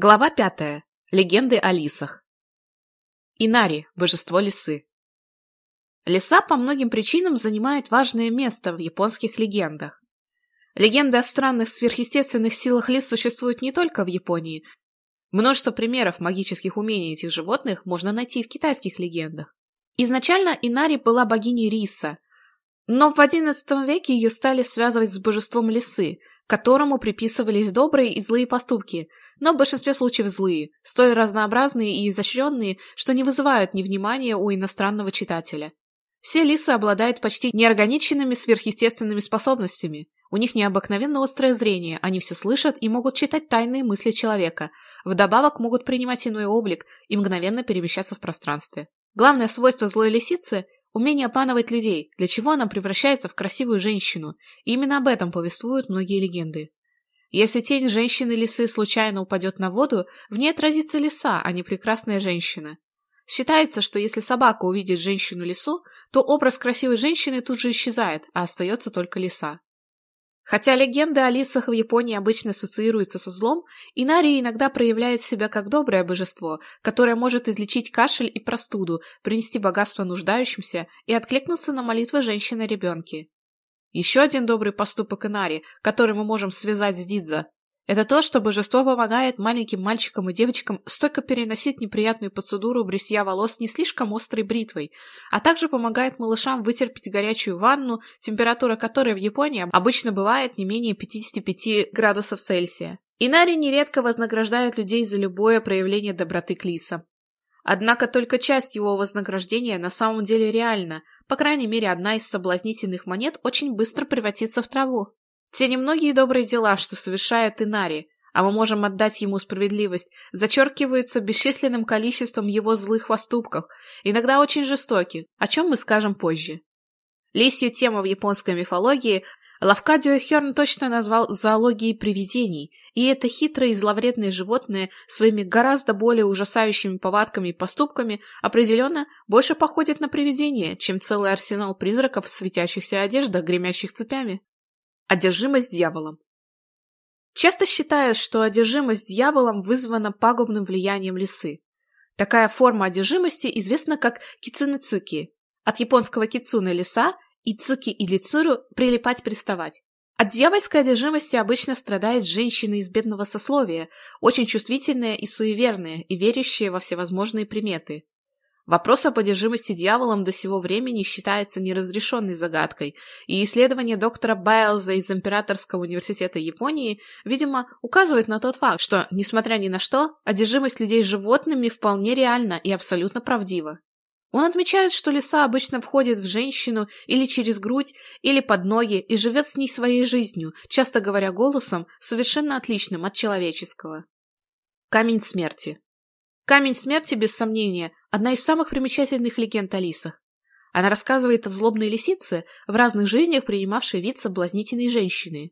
Глава пятая. Легенды о лисах. Инари. Божество лисы. Лиса по многим причинам занимает важное место в японских легендах. Легенды о странных сверхъестественных силах лис существуют не только в Японии. Множество примеров магических умений этих животных можно найти в китайских легендах. Изначально Инари была богиней риса, но в XI веке ее стали связывать с божеством лисы – которому приписывались добрые и злые поступки, но в большинстве случаев злые, столь разнообразные и изощренные, что не вызывают ни внимания у иностранного читателя. Все лисы обладают почти неорганиченными сверхъестественными способностями. У них необыкновенно острое зрение, они все слышат и могут читать тайные мысли человека, вдобавок могут принимать иной облик и мгновенно перемещаться в пространстве. Главное свойство злой лисицы умение обманывать людей, для чего она превращается в красивую женщину. И именно об этом повествуют многие легенды. Если тень женщины-лисы случайно упадет на воду, в ней отразится лиса, а не прекрасная женщина. Считается, что если собака увидит женщину-лису, то образ красивой женщины тут же исчезает, а остается только лиса. Хотя легенда о лисах в Японии обычно ассоциируется со злом, Инари иногда проявляет себя как доброе божество, которое может излечить кашель и простуду, принести богатство нуждающимся и откликнуться на молитвы женщины-ребенки. Еще один добрый поступок Инари, который мы можем связать с Дидза, это то, что божество помогает маленьким мальчикам и девочкам стойко переносить неприятную процедуру бритья волос не слишком острой бритвой, а также помогает малышам вытерпеть горячую ванну, температура которой в Японии обычно бывает не менее 55 градусов Цельсия. Инари нередко вознаграждают людей за любое проявление доброты к лисам. Однако только часть его вознаграждения на самом деле реальна, по крайней мере одна из соблазнительных монет очень быстро превратится в траву. Те немногие добрые дела, что совершает Инари, а мы можем отдать ему справедливость, зачеркиваются бесчисленным количеством его злых поступков, иногда очень жестоких, о чем мы скажем позже. Лисью тема в японской мифологии Лавкадио Херн точно назвал зоологией привидений, и это хитрые и зловредные животные своими гораздо более ужасающими повадками и поступками определенно больше походят на привидения, чем целый арсенал призраков в светящихся одеждах, гремящих цепями. Одержимость дьяволом. Часто считают, что одержимость дьяволом вызвана пагубным влиянием лисы. Такая форма одержимости известна как кицунэцуки, от японского кицуны – лиса, и цуки или цуру – прилипать-приставать. От дьявольской одержимости обычно страдает женщина из бедного сословия, очень чувствительная и суеверная, и верящая во всевозможные приметы. Вопрос Вопрос о поддержимости дьяволом до сего времени считается неразрешенной загадкой, и исследование доктора Байлза из Императорского университета Японии, видимо, указывает на тот факт, что, несмотря ни на что, одержимость людей животными вполне реальна и абсолютно правдива. Он отмечает, что лиса обычно входит в женщину или через грудь, или под ноги и живет с ней своей жизнью, часто говоря голосом, совершенно отличным от человеческого. Камень смерти Камень смерти, без сомнения, одна из самых примечательных легенд о лисах. Она рассказывает о злобной лисице, в разных жизнях принимавшей вид соблазнительной женщины.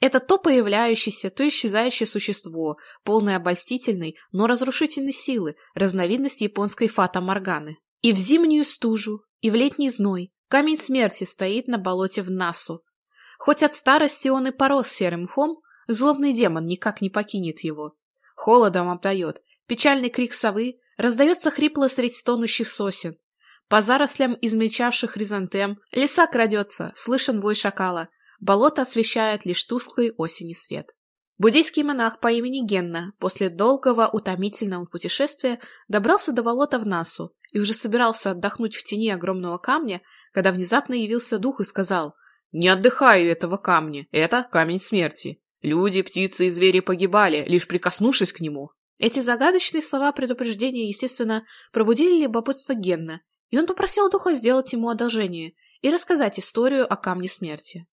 Это то появляющееся, то исчезающее существо, полное обольстительной, но разрушительной силы, разновидность японской фата Морганы. И в зимнюю стужу, и в летний зной камень смерти стоит на болоте в Насу. Хоть от старости он и порос серым мхом, злобный демон никак не покинет его. Холодом обдает, Печальный крик совы раздается хрипло средь стонущих сосен. По зарослям измельчавших хризантем леса крадется, слышен вой шакала. Болото освещает лишь тусклый осенний свет. Буддийский монах по имени Генна после долгого утомительного путешествия добрался до болота в Насу и уже собирался отдохнуть в тени огромного камня, когда внезапно явился дух и сказал «Не отдыхаю этого камня, это камень смерти. Люди, птицы и звери погибали, лишь прикоснувшись к нему. Эти загадочные слова предупреждения, естественно, пробудили любопытство Генна, и он попросил духа сделать ему одолжение и рассказать историю о камне смерти.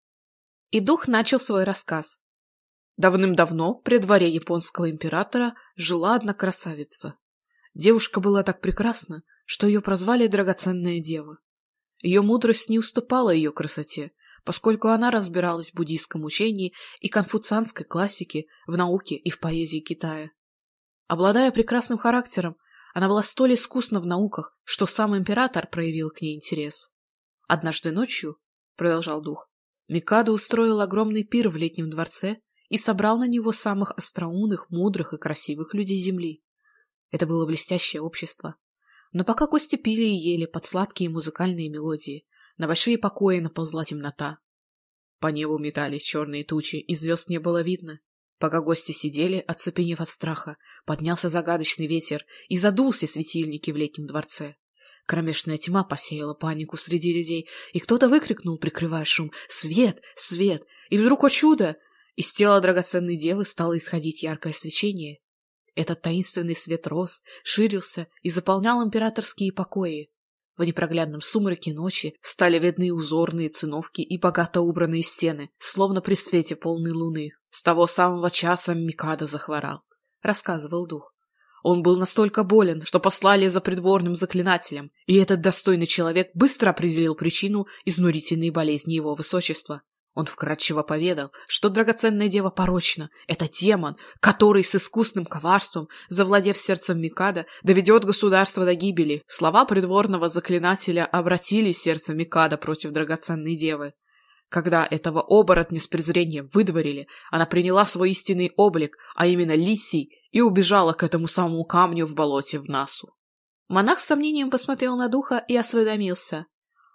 И дух начал свой рассказ. Давным-давно при дворе японского императора жила одна красавица. Девушка была так прекрасна, что ее прозвали «Драгоценная дева». Ее мудрость не уступала ее красоте, поскольку она разбиралась в буддийском учении и конфуцианской классике, в науке и в поэзии Китая обладая прекрасным характером, она была столь искусна в науках, что сам император проявил к ней интерес. Однажды ночью, продолжал дух, Микадо устроил огромный пир в летнем дворце и собрал на него самых остроумных, мудрых и красивых людей Земли. Это было блестящее общество. Но пока кости пили и ели под сладкие музыкальные мелодии, на большие покои наползла темнота. По небу метались черные тучи, и звезд не было видно. Пока гости сидели, оцепенев от страха, поднялся загадочный ветер и задулся светильники в летнем дворце. Кромешная тьма посеяла панику среди людей, и кто-то выкрикнул, прикрывая шум, «Свет! Свет!» И вдруг, о чудо! Из тела драгоценной девы стало исходить яркое свечение. Этот таинственный свет рос, ширился и заполнял императорские покои. В непроглядном сумраке ночи стали видны узорные циновки и богато убранные стены, словно при свете полной луны. С того самого часа Микада захворал, — рассказывал дух. Он был настолько болен, что послали за придворным заклинателем, и этот достойный человек быстро определил причину изнурительной болезни его высочества. Он вкратчиво поведал, что драгоценная дева порочна. Это демон, который с искусным коварством, завладев сердцем Микада, доведет государство до гибели. Слова придворного заклинателя обратили сердце Микада против драгоценной девы. Когда этого оборотня с презрением выдворили, она приняла свой истинный облик, а именно лисий, и убежала к этому самому камню в болоте в Насу. Монах с сомнением посмотрел на духа и осведомился.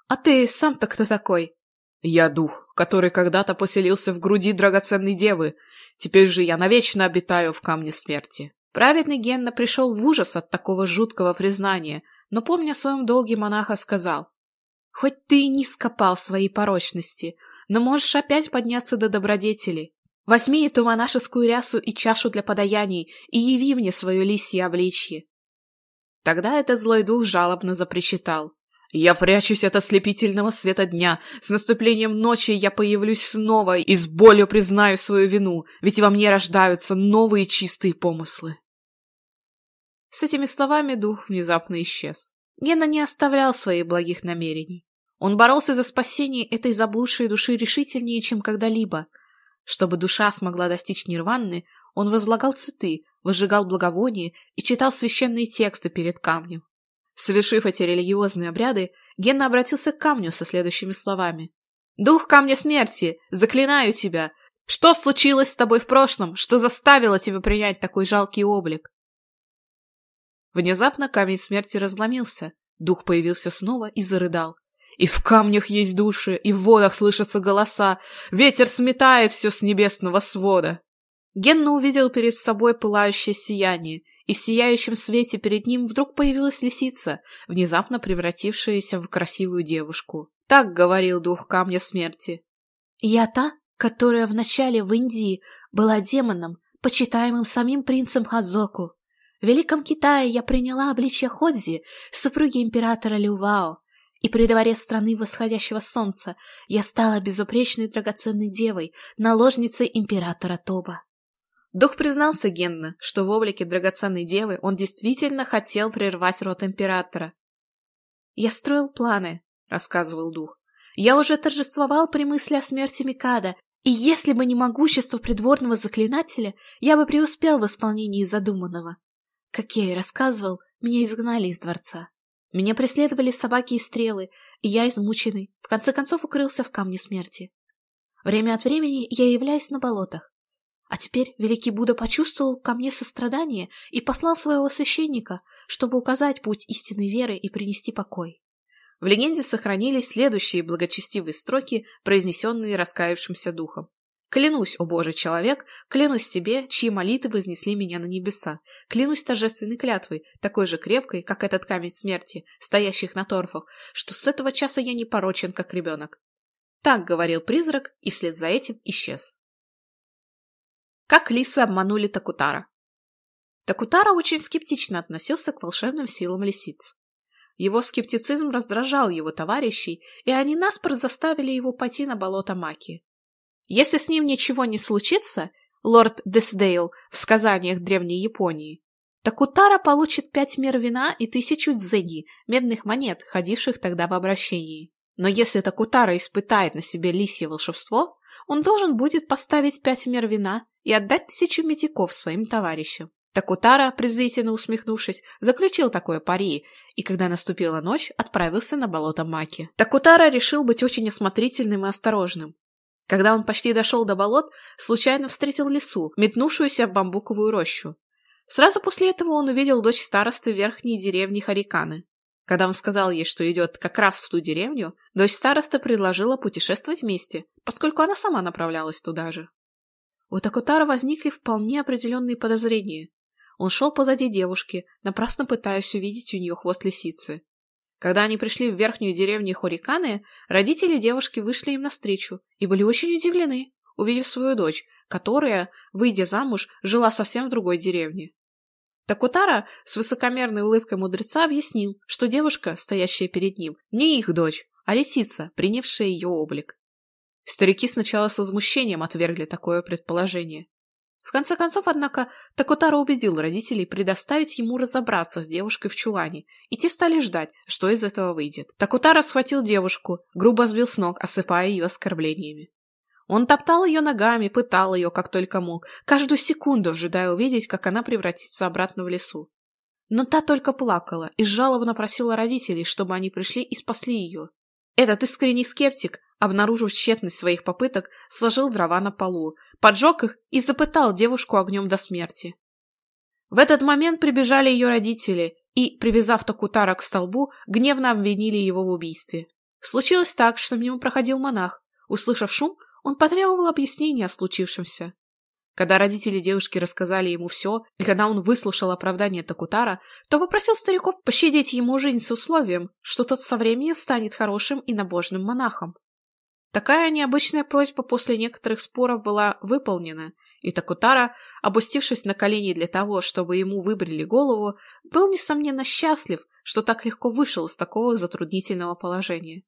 «А ты сам-то кто такой?» «Я дух, который когда-то поселился в груди драгоценной девы. Теперь же я навечно обитаю в камне смерти. Праведный Генна пришел в ужас от такого жуткого признания, но, помня о своем долге, монаха сказал, «Хоть ты и не скопал свои порочности, но можешь опять подняться до добродетели. Возьми эту монашескую рясу и чашу для подаяний и яви мне свое лисье обличье». Тогда этот злой дух жалобно запричитал. Я прячусь от ослепительного света дня. С наступлением ночи я появлюсь снова и с болью признаю свою вину, ведь во мне рождаются новые чистые помыслы. С этими словами дух внезапно исчез. Гена не оставлял своих благих намерений. Он боролся за спасение этой заблудшей души решительнее, чем когда-либо — чтобы душа смогла достичь нирваны, он возлагал цветы, выжигал благовония и читал священные тексты перед камнем. Совершив эти религиозные обряды, Генна обратился к камню со следующими словами. «Дух камня смерти! Заклинаю тебя! Что случилось с тобой в прошлом, что заставило тебя принять такой жалкий облик?» Внезапно камень смерти разломился, дух появился снова и зарыдал. И в камнях есть души, и в водах слышатся голоса. Ветер сметает все с небесного свода. Генна увидел перед собой пылающее сияние, и в сияющем свете перед ним вдруг появилась лисица, внезапно превратившаяся в красивую девушку. Так говорил дух камня смерти. «Я та, которая вначале в Индии была демоном, почитаемым самим принцем Хадзоку. В Великом Китае я приняла обличье Ходзи, супруги императора Лювао и при дворе страны восходящего солнца я стала безупречной драгоценной девой, наложницей императора Тоба. Дух признался Генна, что в облике драгоценной девы он действительно хотел прервать род императора. «Я строил планы», — рассказывал дух. «Я уже торжествовал при мысли о смерти Микада, и если бы не могущество придворного заклинателя, я бы преуспел в исполнении задуманного. Как я и рассказывал, меня изгнали из дворца. Меня преследовали собаки и стрелы, и я, измученный, в конце концов укрылся в камне смерти. Время от времени я являюсь на болотах. А теперь великий Будда почувствовал ко мне сострадание и послал своего священника, чтобы указать путь истинной веры и принести покой. В легенде сохранились следующие благочестивые строки, произнесенные раскаявшимся духом. Клянусь, о Божий человек, клянусь тебе, чьи молитвы вознесли меня на небеса. Клянусь торжественной клятвой, такой же крепкой, как этот камень смерти, стоящих на торфах, что с этого часа я не порочен, как ребенок. Так говорил призрак, и вслед за этим исчез. Как лисы обманули Такутара. Такутара очень скептично относился к волшебным силам лисиц. Его скептицизм раздражал его товарищей, и они наспор заставили его пойти на болото Маки. Если с ним ничего не случится, лорд Десдейл в сказаниях Древней Японии, Такутара получит пять мер вина и тысячу дзеги, медных монет, ходивших тогда в обращении. Но если Такутара испытает на себе лисье волшебство, он должен будет поставить пять мер вина и отдать тысячу медиков своим товарищам. Такутара, презрительно усмехнувшись, заключил такое пари, и когда наступила ночь, отправился на болото Маки. Такутара решил быть очень осмотрительным и осторожным. Когда он почти дошел до болот, случайно встретил лису, метнувшуюся в бамбуковую рощу. Сразу после этого он увидел дочь старосты верхней деревни Хариканы. Когда он сказал ей, что идет как раз в ту деревню, дочь староста предложила путешествовать вместе, поскольку она сама направлялась туда же. У Такутара возникли вполне определенные подозрения. Он шел позади девушки, напрасно пытаясь увидеть у нее хвост лисицы. Когда они пришли в верхнюю деревню Хориканы, родители девушки вышли им навстречу и были очень удивлены, увидев свою дочь, которая, выйдя замуж, жила совсем в другой деревне. Такутара с высокомерной улыбкой мудреца объяснил, что девушка, стоящая перед ним, не их дочь, а лисица, принявшая ее облик. Старики сначала с возмущением отвергли такое предположение. В конце концов, однако, Такутара убедил родителей предоставить ему разобраться с девушкой в чулане, и те стали ждать, что из этого выйдет. Такутара схватил девушку, грубо сбил с ног, осыпая ее оскорблениями. Он топтал ее ногами, пытал ее, как только мог, каждую секунду ожидая увидеть, как она превратится обратно в лесу. Но та только плакала и жалобно просила родителей, чтобы они пришли и спасли ее. Этот искренний скептик, обнаружив тщетность своих попыток, сложил дрова на полу, поджег их и запытал девушку огнем до смерти. В этот момент прибежали ее родители и, привязав Токутара к столбу, гневно обвинили его в убийстве. Случилось так, Он потребовал объяснения о случившемся. Когда родители девушки рассказали ему все, и когда он выслушал оправдание Такутара, то попросил стариков пощадить ему жизнь с условием, что тот со временем станет хорошим и набожным монахом. Такая необычная просьба после некоторых споров была выполнена, и Такутара, опустившись на колени для того, чтобы ему выбрили голову, был, несомненно, счастлив, что так легко вышел из такого затруднительного положения.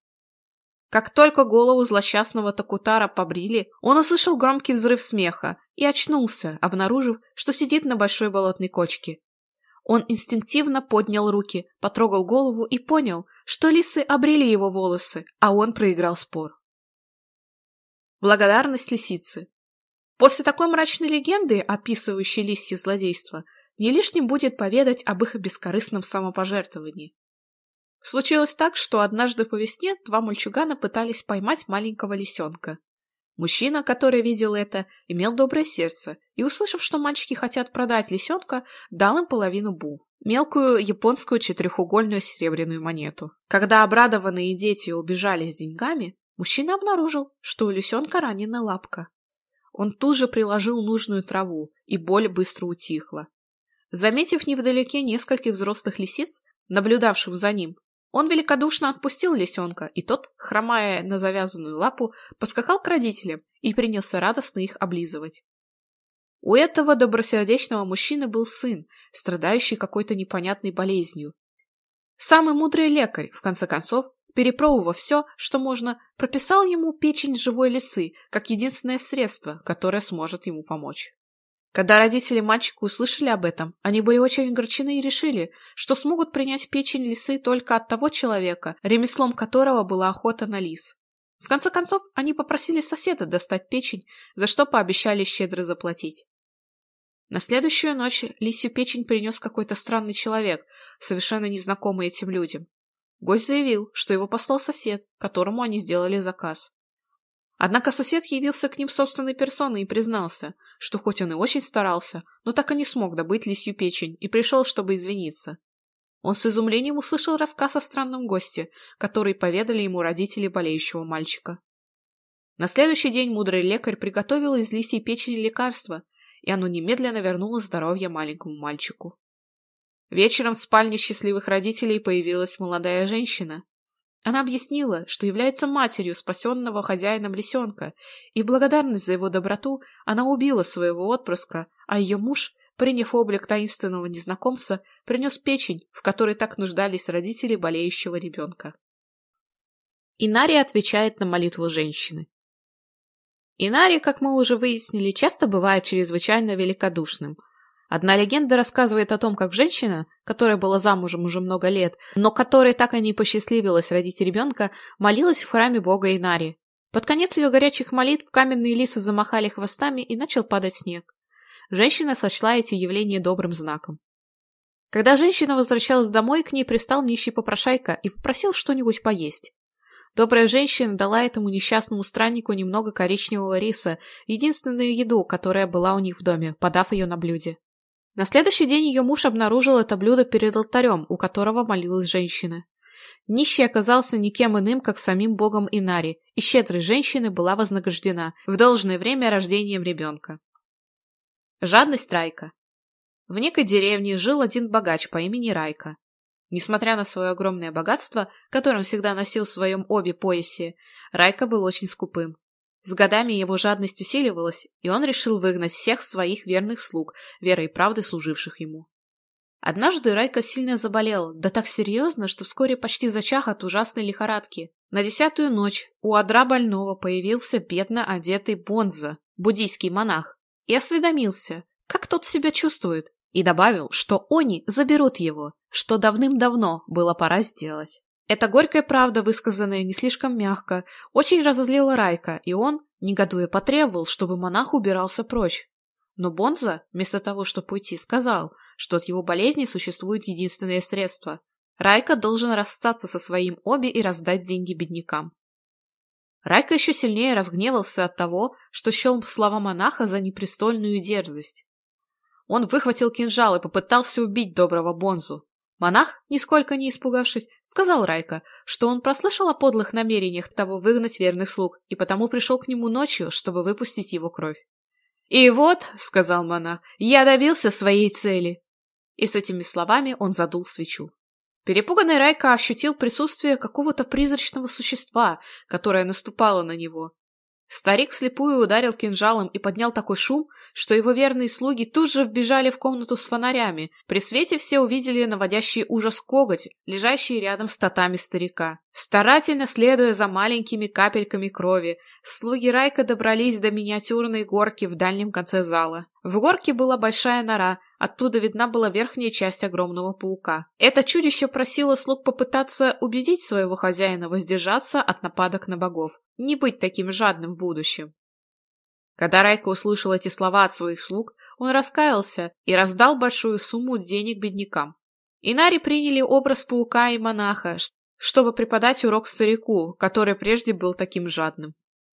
Как только голову злосчастного Такутара побрили, он услышал громкий взрыв смеха и очнулся, обнаружив, что сидит на большой болотной кочке. Он инстинктивно поднял руки, потрогал голову и понял, что лисы обрели его волосы, а он проиграл спор. Благодарность лисицы После такой мрачной легенды, описывающей лисье злодейство, не лишним будет поведать об их бескорыстном самопожертвовании. Случилось так, что однажды по весне два мальчугана пытались поймать маленького лисенка. Мужчина, который видел это, имел доброе сердце и, услышав, что мальчики хотят продать лисенка, дал им половину бу – мелкую японскую четырехугольную серебряную монету. Когда обрадованные дети убежали с деньгами, мужчина обнаружил, что у лисенка ранена лапка. Он тут же приложил нужную траву, и боль быстро утихла. Заметив невдалеке нескольких взрослых лисиц, наблюдавших за ним, он великодушно отпустил лисенка, и тот, хромая на завязанную лапу, поскакал к родителям и принялся радостно их облизывать. У этого добросердечного мужчины был сын, страдающий какой-то непонятной болезнью. Самый мудрый лекарь, в конце концов, перепробовав все, что можно, прописал ему печень живой лисы как единственное средство, которое сможет ему помочь. Когда родители мальчику услышали об этом, они были очень огорчены и решили, что смогут принять печень лисы только от того человека, ремеслом которого была охота на лис. В конце концов, они попросили соседа достать печень, за что пообещали щедро заплатить. На следующую ночь лисью печень принес какой-то странный человек, совершенно незнакомый этим людям. Гость заявил, что его послал сосед, которому они сделали заказ. Однако сосед явился к ним собственной персоной и признался, что хоть он и очень старался, но так и не смог добыть лисью печень и пришел, чтобы извиниться. Он с изумлением услышал рассказ о странном госте, который поведали ему родители болеющего мальчика. На следующий день мудрый лекарь приготовил из лисьей печени лекарство, и оно немедленно вернуло здоровье маленькому мальчику. Вечером в спальне счастливых родителей появилась молодая женщина, она объяснила, что является матерью спасенного хозяином лисенка, и в благодарность за его доброту она убила своего отпрыска, а ее муж, приняв облик таинственного незнакомца, принес печень, в которой так нуждались родители болеющего ребенка. Инария отвечает на молитву женщины. Инари, как мы уже выяснили, часто бывает чрезвычайно великодушным – Одна легенда рассказывает о том, как женщина, которая была замужем уже много лет, но которой так и не посчастливилось родить ребенка, молилась в храме бога Инари. Под конец ее горячих молитв каменные лисы замахали хвостами и начал падать снег. Женщина сочла эти явления добрым знаком. Когда женщина возвращалась домой, к ней пристал нищий попрошайка и попросил что-нибудь поесть. Добрая женщина дала этому несчастному страннику немного коричневого риса, единственную На следующий день ее муж обнаружил это блюдо перед алтарем, у которого молилась женщина. Нищий оказался никем иным, как самим богом Инари, и щедрость женщины была вознаграждена в должное время рождением ребенка. Жадность Райка В некой деревне жил один богач по имени Райка. Несмотря на свое огромное богатство, которым всегда носил в своем обе поясе, Райка был очень скупым. С годами его жадность усиливалась, и он решил выгнать всех своих верных слуг, верой и правдой служивших ему. Однажды Райка сильно заболел, да так серьезно, что вскоре почти зачах от ужасной лихорадки. На десятую ночь у одра больного появился бедно одетый Бонза, буддийский монах, и осведомился, как тот себя чувствует и добавил, что они заберут его, что давным-давно было пора сделать. Эта горькая правда, высказанная не слишком мягко, очень разозлила Райка, и он, негодуя, потребовал, чтобы монах убирался прочь. Но Бонза, вместо того, чтобы уйти, сказал, что от его болезни существует единственное средство. Райка должен расстаться со своим Оби и раздать деньги беднякам. Райка еще сильнее разгневался от того, что счел слова монаха за непристольную дерзость. Он выхватил кинжал и попытался убить доброго Бонзу, Монах, нисколько не испугавшись, сказал Райка, что он прослышал о подлых намерениях того выгнать верных слуг и потому пришел к нему ночью, чтобы выпустить его кровь. «И вот», — сказал монах, — «я добился своей цели». И с этими словами он задул свечу. Перепуганный Райка ощутил присутствие какого-то призрачного существа, которое наступало на него. Старик вслепую ударил кинжалом и поднял такой шум, что его верные слуги тут же вбежали в комнату с фонарями. При свете все увидели наводящий ужас коготь, лежащий рядом с татами старика. Старательно следуя за маленькими капельками крови, слуги Райка добрались до миниатюрной горки в дальнем конце зала. В горке была большая нора, оттуда видна была верхняя часть огромного паука. Это чудище просило слуг попытаться убедить своего хозяина воздержаться от нападок на богов не быть таким жадным в будущем. Когда Райка услышал эти слова от своих слуг, он раскаялся чтобы преподать урок старику, который прежде был таким жадным.